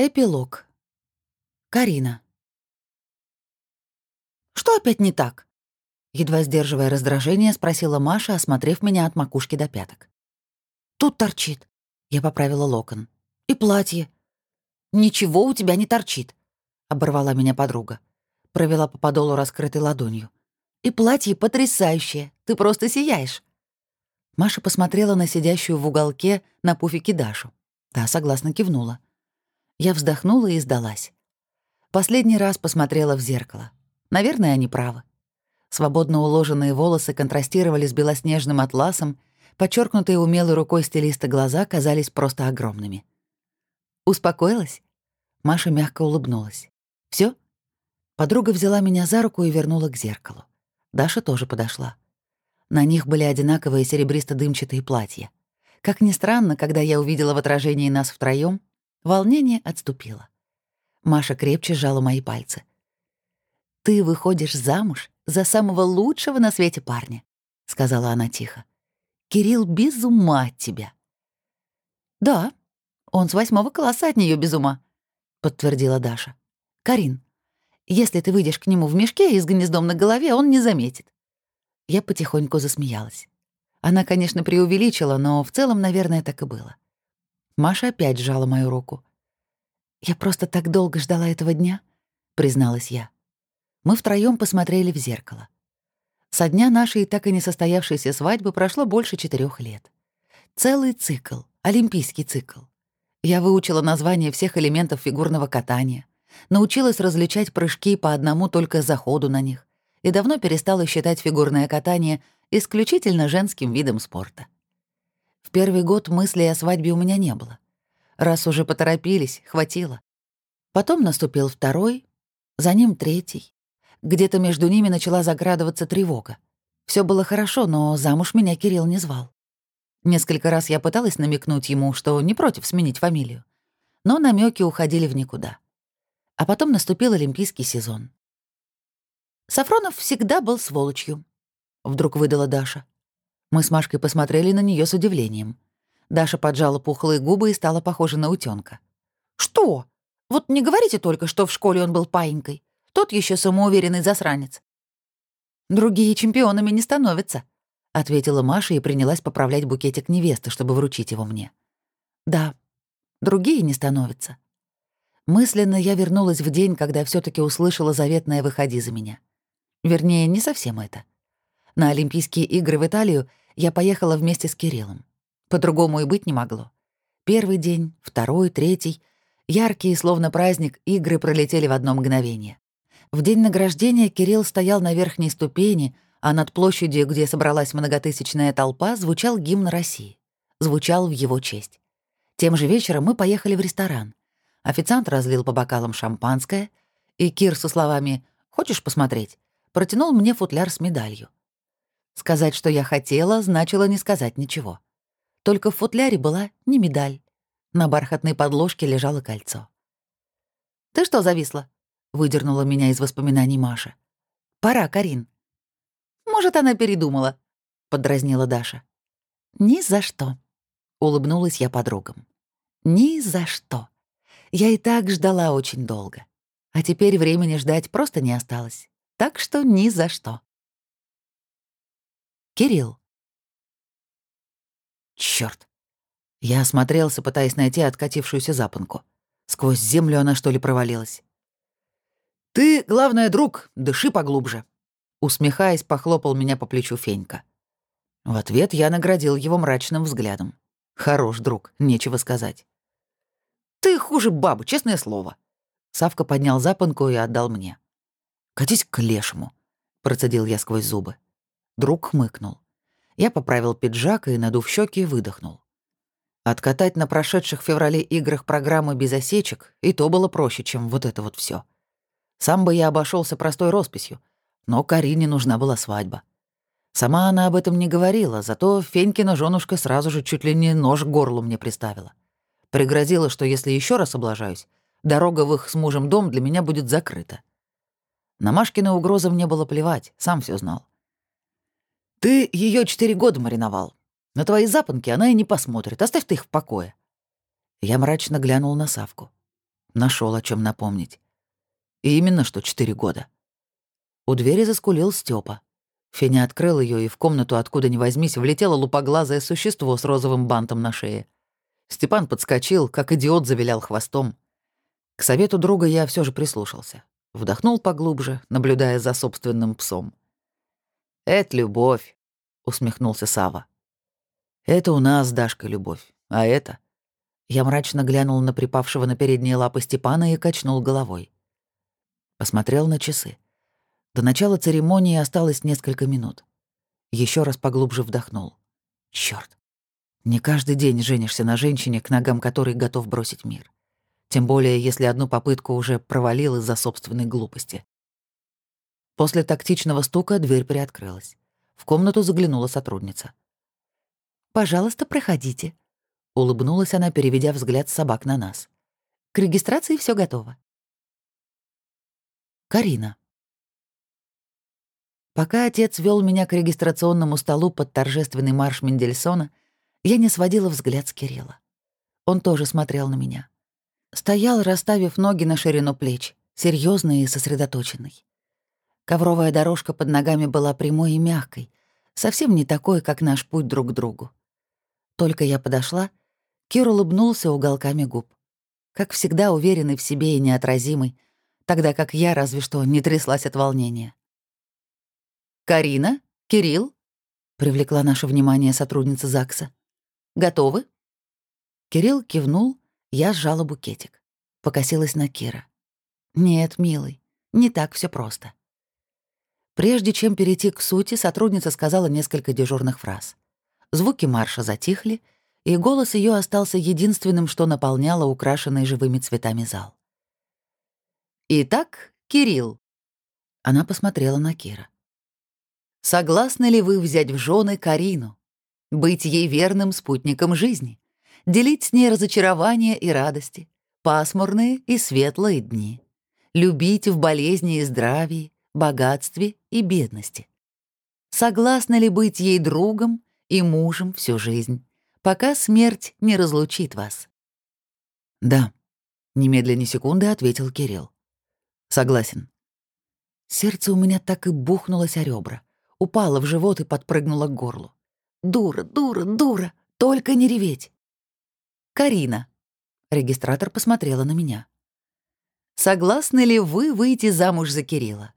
Эпилог. Карина. «Что опять не так?» Едва сдерживая раздражение, спросила Маша, осмотрев меня от макушки до пяток. «Тут торчит», — я поправила локон. «И платье». «Ничего у тебя не торчит», — оборвала меня подруга. Провела по подолу раскрытой ладонью. «И платье потрясающее, ты просто сияешь». Маша посмотрела на сидящую в уголке на пуфике Дашу. Та согласно кивнула. Я вздохнула и сдалась. Последний раз посмотрела в зеркало. Наверное, они правы. Свободно уложенные волосы контрастировали с белоснежным атласом, подчеркнутые умелой рукой стилиста глаза казались просто огромными. «Успокоилась?» Маша мягко улыбнулась. Все? Подруга взяла меня за руку и вернула к зеркалу. Даша тоже подошла. На них были одинаковые серебристо-дымчатые платья. Как ни странно, когда я увидела в отражении нас втроём, волнение отступило. Маша крепче сжала мои пальцы. «Ты выходишь замуж за самого лучшего на свете парня», — сказала она тихо. «Кирилл без ума от тебя». «Да, он с восьмого класса от нее без ума», — подтвердила Даша. «Карин, если ты выйдешь к нему в мешке и с гнездом на голове, он не заметит». Я потихоньку засмеялась. Она, конечно, преувеличила, но в целом, наверное, так и было. Маша опять сжала мою руку. «Я просто так долго ждала этого дня», — призналась я. Мы втроём посмотрели в зеркало. Со дня нашей так и не состоявшейся свадьбы прошло больше четырех лет. Целый цикл, олимпийский цикл. Я выучила названия всех элементов фигурного катания, научилась различать прыжки по одному только заходу на них и давно перестала считать фигурное катание исключительно женским видом спорта. В первый год мыслей о свадьбе у меня не было. Раз уже поторопились, хватило. Потом наступил второй, за ним третий. Где-то между ними начала заградываться тревога. Все было хорошо, но замуж меня Кирилл не звал. Несколько раз я пыталась намекнуть ему, что не против сменить фамилию. Но намеки уходили в никуда. А потом наступил олимпийский сезон. Сафронов всегда был сволочью. Вдруг выдала Даша. Мы с Машкой посмотрели на нее с удивлением. Даша поджала пухлые губы и стала похожа на утенка. «Что? Вот не говорите только, что в школе он был паинькой. Тот еще самоуверенный засранец». «Другие чемпионами не становятся», — ответила Маша и принялась поправлять букетик невесты, чтобы вручить его мне. «Да, другие не становятся». Мысленно я вернулась в день, когда все таки услышала заветное «выходи за меня». Вернее, не совсем это. На Олимпийские игры в Италию я поехала вместе с Кириллом. По-другому и быть не могло. Первый день, второй, третий. Яркие, словно праздник, игры пролетели в одно мгновение. В день награждения Кирилл стоял на верхней ступени, а над площадью, где собралась многотысячная толпа, звучал гимн России. Звучал в его честь. Тем же вечером мы поехали в ресторан. Официант разлил по бокалам шампанское, и Кир со словами «Хочешь посмотреть?» протянул мне футляр с медалью. Сказать, что я хотела, значило не сказать ничего. Только в футляре была не медаль. На бархатной подложке лежало кольцо. «Ты что зависла?» — выдернула меня из воспоминаний Маша. «Пора, Карин». «Может, она передумала», — подразнила Даша. «Ни за что», — улыбнулась я подругам. «Ни за что. Я и так ждала очень долго. А теперь времени ждать просто не осталось. Так что ни за что». Кирилл. Черт! Я осмотрелся, пытаясь найти откатившуюся запонку. Сквозь землю она, что ли, провалилась. «Ты, главное, друг, дыши поглубже», — усмехаясь, похлопал меня по плечу Фенька. В ответ я наградил его мрачным взглядом. «Хорош, друг, нечего сказать». «Ты хуже бабы, честное слово». Савка поднял запонку и отдал мне. «Катись к лешему», — процедил я сквозь зубы. Друг хмыкнул. Я поправил пиджак и, надув щеки, выдохнул. Откатать на прошедших в феврале играх программы без осечек и то было проще, чем вот это вот все. Сам бы я обошелся простой росписью, но Карине нужна была свадьба. Сама она об этом не говорила, зато Фенькина женушка сразу же чуть ли не нож к горлу мне приставила. Пригрозила, что если еще раз облажаюсь, дорога в их с мужем дом для меня будет закрыта. На Машкины угрозы мне было плевать, сам все знал. Ты ее четыре года мариновал. На твои запонки она и не посмотрит. Оставь ты их в покое. Я мрачно глянул на Савку. Нашел о чем напомнить. И именно что четыре года. У двери заскулил Степа. Феня открыл ее, и в комнату, откуда ни возьмись, влетело лупоглазое существо с розовым бантом на шее. Степан подскочил, как идиот завилял хвостом. К совету друга я все же прислушался. Вдохнул поглубже, наблюдая за собственным псом. «Это любовь», — усмехнулся Сава. «Это у нас, Дашка, любовь. А это...» Я мрачно глянул на припавшего на передние лапы Степана и качнул головой. Посмотрел на часы. До начала церемонии осталось несколько минут. Еще раз поглубже вдохнул. Черт! Не каждый день женишься на женщине, к ногам которой готов бросить мир. Тем более, если одну попытку уже провалил из-за собственной глупости. После тактичного стука дверь приоткрылась. В комнату заглянула сотрудница. «Пожалуйста, проходите», — улыбнулась она, переведя взгляд собак на нас. «К регистрации все готово». Карина. Пока отец вел меня к регистрационному столу под торжественный марш Мендельсона, я не сводила взгляд с Кирилла. Он тоже смотрел на меня. Стоял, расставив ноги на ширину плеч, серьезный и сосредоточенный. Ковровая дорожка под ногами была прямой и мягкой, совсем не такой, как наш путь друг к другу. Только я подошла, Кир улыбнулся уголками губ. Как всегда, уверенный в себе и неотразимый, тогда как я разве что не тряслась от волнения. «Карина? Кирилл?» — привлекла наше внимание сотрудница ЗАГСа. Готовы?» Кирилл кивнул, я сжала букетик. Покосилась на Кира. «Нет, милый, не так все просто». Прежде чем перейти к сути, сотрудница сказала несколько дежурных фраз. Звуки марша затихли, и голос ее остался единственным, что наполняло украшенный живыми цветами зал. «Итак, Кирилл». Она посмотрела на Кира. «Согласны ли вы взять в жены Карину, быть ей верным спутником жизни, делить с ней разочарования и радости, пасмурные и светлые дни, любить в болезни и здравии, богатстве и бедности. Согласна ли быть ей другом и мужем всю жизнь, пока смерть не разлучит вас? «Да», — немедленно секунды ответил Кирилл. «Согласен». Сердце у меня так и бухнулось о ребра, упало в живот и подпрыгнуло к горлу. Дура, дура, дура, только не реветь. Карина. Регистратор посмотрела на меня. Согласны ли вы выйти замуж за Кирилла?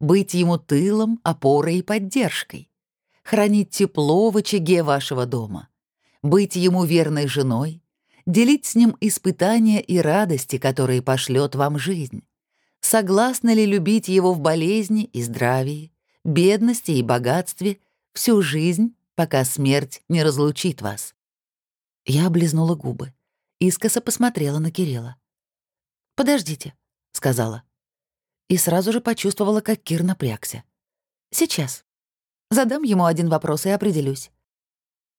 Быть ему тылом, опорой и поддержкой? Хранить тепло в очаге вашего дома? Быть ему верной женой? Делить с ним испытания и радости, которые пошлет вам жизнь? Согласны ли любить его в болезни и здравии, бедности и богатстве всю жизнь пока смерть не разлучит вас». Я облизнула губы, искоса посмотрела на Кирилла. «Подождите», — сказала. И сразу же почувствовала, как Кир напрягся. «Сейчас. Задам ему один вопрос и определюсь».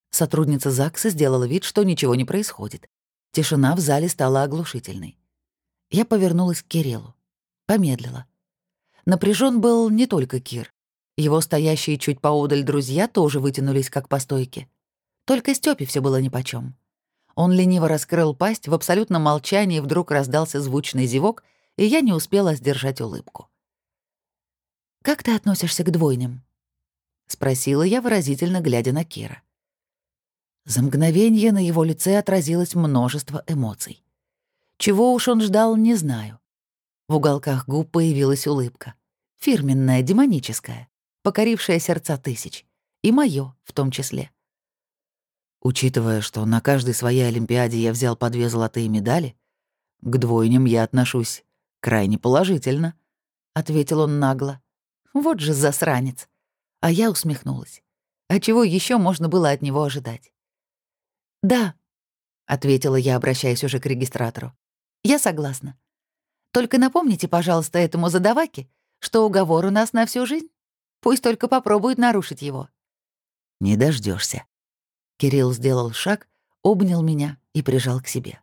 Сотрудница ЗАГСа сделала вид, что ничего не происходит. Тишина в зале стала оглушительной. Я повернулась к Кириллу. Помедлила. Напряжен был не только Кир. Его стоящие чуть поодаль друзья тоже вытянулись как по стойке. Только Стёпе все было нипочём. Он лениво раскрыл пасть, в абсолютном молчании вдруг раздался звучный зевок, и я не успела сдержать улыбку. «Как ты относишься к двойным?» — спросила я, выразительно глядя на Кира. За мгновение на его лице отразилось множество эмоций. Чего уж он ждал, не знаю. В уголках губ появилась улыбка. Фирменная, демоническая покорившее сердца тысяч. И моё в том числе. Учитывая, что на каждой своей Олимпиаде я взял по две золотые медали, к двойням я отношусь крайне положительно, — ответил он нагло. Вот же засранец. А я усмехнулась. А чего еще можно было от него ожидать? «Да», — ответила я, обращаясь уже к регистратору. «Я согласна. Только напомните, пожалуйста, этому задаваке, что уговор у нас на всю жизнь». Пусть только попробует нарушить его. Не дождешься. Кирилл сделал шаг, обнял меня и прижал к себе.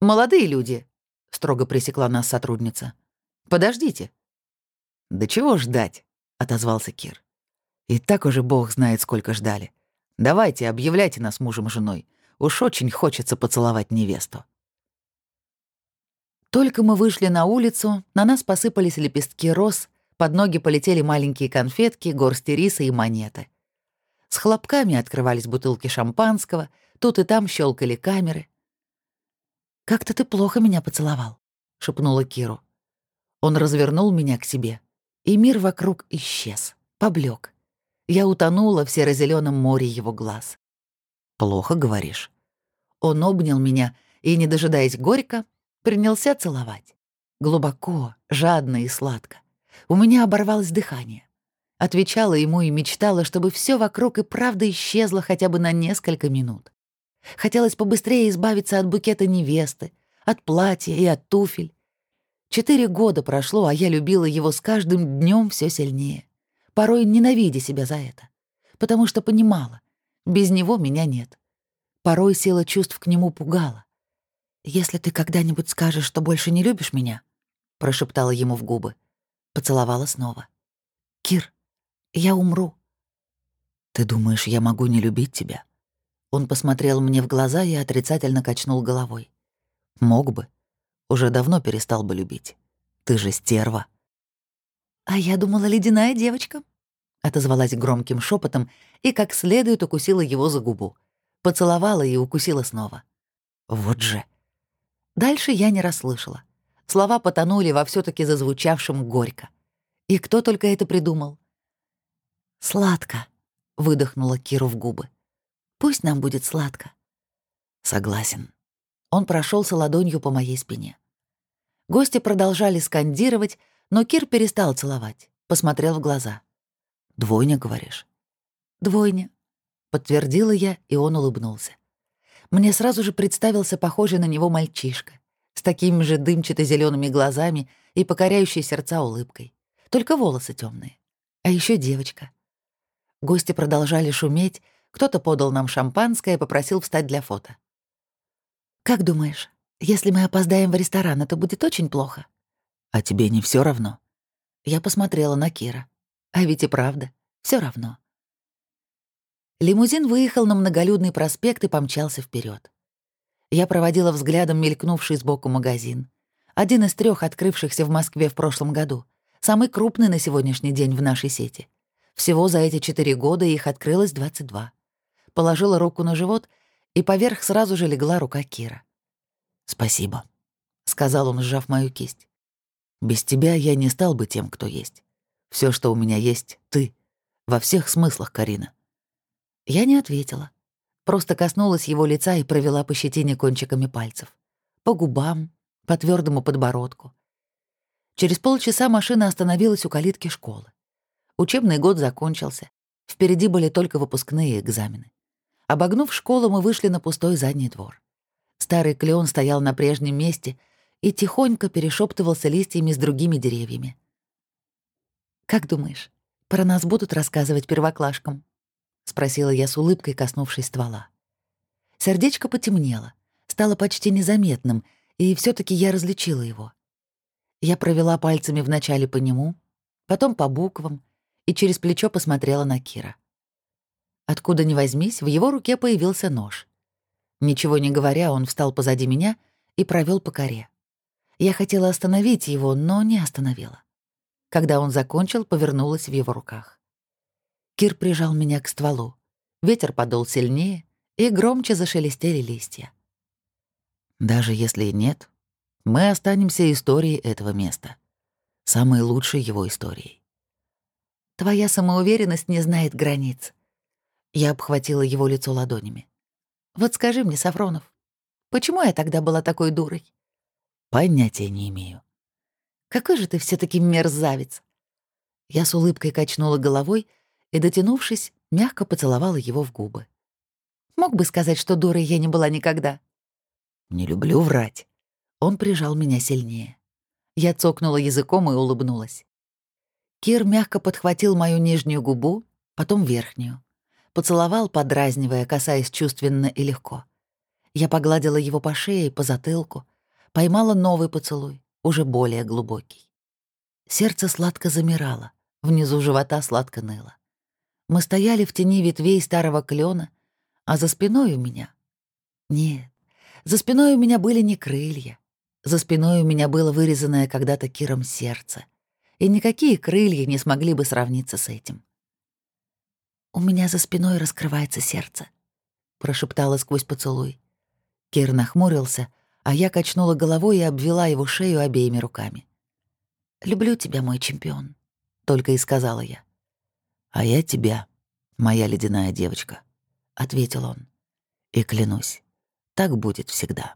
«Молодые люди», — строго пресекла нас сотрудница. «Подождите». «Да чего ждать?» — отозвался Кир. «И так уже бог знает, сколько ждали. Давайте, объявляйте нас мужем и женой. Уж очень хочется поцеловать невесту». Только мы вышли на улицу, на нас посыпались лепестки роз, под ноги полетели маленькие конфетки, горсти риса и монеты. С хлопками открывались бутылки шампанского, тут и там щелкали камеры. «Как-то ты плохо меня поцеловал», — шепнула Киру. Он развернул меня к себе, и мир вокруг исчез, поблек. Я утонула в серо-зелёном море его глаз. «Плохо, говоришь?» Он обнял меня и, не дожидаясь горько, принялся целовать. Глубоко, жадно и сладко. У меня оборвалось дыхание. Отвечала ему и мечтала, чтобы все вокруг и правда исчезло хотя бы на несколько минут. Хотелось побыстрее избавиться от букета невесты, от платья и от туфель. Четыре года прошло, а я любила его с каждым днем все сильнее, порой ненавидя себя за это, потому что понимала, без него меня нет. Порой сила чувств к нему пугала. «Если ты когда-нибудь скажешь, что больше не любишь меня», — прошептала ему в губы, поцеловала снова. «Кир, я умру». «Ты думаешь, я могу не любить тебя?» Он посмотрел мне в глаза и отрицательно качнул головой. «Мог бы. Уже давно перестал бы любить. Ты же стерва». «А я думала, ледяная девочка», — отозвалась громким шепотом и как следует укусила его за губу. Поцеловала и укусила снова. «Вот же». Дальше я не расслышала. Слова потонули во все таки зазвучавшем горько. И кто только это придумал? «Сладко», — выдохнула Киру в губы. Пусть нам будет сладко». «Согласен». Он прошелся ладонью по моей спине. Гости продолжали скандировать, но Кир перестал целовать, посмотрел в глаза. «Двойня, говоришь?» «Двойня», — подтвердила я, и он улыбнулся. Мне сразу же представился похожий на него мальчишка, с такими же дымчато зелеными глазами и покоряющей сердца улыбкой. Только волосы темные. А еще девочка. Гости продолжали шуметь, кто-то подал нам шампанское и попросил встать для фото. «Как думаешь, если мы опоздаем в ресторан, это будет очень плохо?» «А тебе не все равно?» Я посмотрела на Кира. А ведь и правда, все равно. Лимузин выехал на многолюдный проспект и помчался вперед. Я проводила взглядом мелькнувший сбоку магазин. Один из трех открывшихся в Москве в прошлом году. Самый крупный на сегодняшний день в нашей сети. Всего за эти четыре года их открылось 22 положила руку на живот, и поверх сразу же легла рука Кира. «Спасибо», — сказал он, сжав мою кисть. «Без тебя я не стал бы тем, кто есть. Все, что у меня есть, — ты. Во всех смыслах, Карина». Я не ответила. Просто коснулась его лица и провела по щетине кончиками пальцев. По губам, по твердому подбородку. Через полчаса машина остановилась у калитки школы. Учебный год закончился. Впереди были только выпускные экзамены. Обогнув школу, мы вышли на пустой задний двор. Старый клен стоял на прежнем месте и тихонько перешептывался листьями с другими деревьями. «Как думаешь, про нас будут рассказывать первоклашкам?» — спросила я с улыбкой, коснувшись ствола. Сердечко потемнело, стало почти незаметным, и все таки я различила его. Я провела пальцами вначале по нему, потом по буквам и через плечо посмотрела на Кира. Откуда ни возьмись, в его руке появился нож. Ничего не говоря, он встал позади меня и провел по коре. Я хотела остановить его, но не остановила. Когда он закончил, повернулась в его руках. Кир прижал меня к стволу. Ветер подул сильнее, и громче зашелестели листья. Даже если нет, мы останемся историей этого места. Самой лучшей его историей. Твоя самоуверенность не знает границ. Я обхватила его лицо ладонями. «Вот скажи мне, Сафронов, почему я тогда была такой дурой?» «Понятия не имею». «Какой же ты все таки мерзавец!» Я с улыбкой качнула головой и, дотянувшись, мягко поцеловала его в губы. Мог бы сказать, что дурой я не была никогда. «Не люблю врать». Он прижал меня сильнее. Я цокнула языком и улыбнулась. Кир мягко подхватил мою нижнюю губу, потом верхнюю поцеловал, подразнивая, касаясь чувственно и легко. Я погладила его по шее, по затылку, поймала новый поцелуй, уже более глубокий. Сердце сладко замирало, внизу живота сладко ныло. Мы стояли в тени ветвей старого клена, а за спиной у меня... Нет, за спиной у меня были не крылья. За спиной у меня было вырезанное когда-то Киром сердце, и никакие крылья не смогли бы сравниться с этим. «У меня за спиной раскрывается сердце», — прошептала сквозь поцелуй. Кир нахмурился, а я качнула головой и обвела его шею обеими руками. «Люблю тебя, мой чемпион», — только и сказала я. «А я тебя, моя ледяная девочка», — ответил он. «И клянусь, так будет всегда».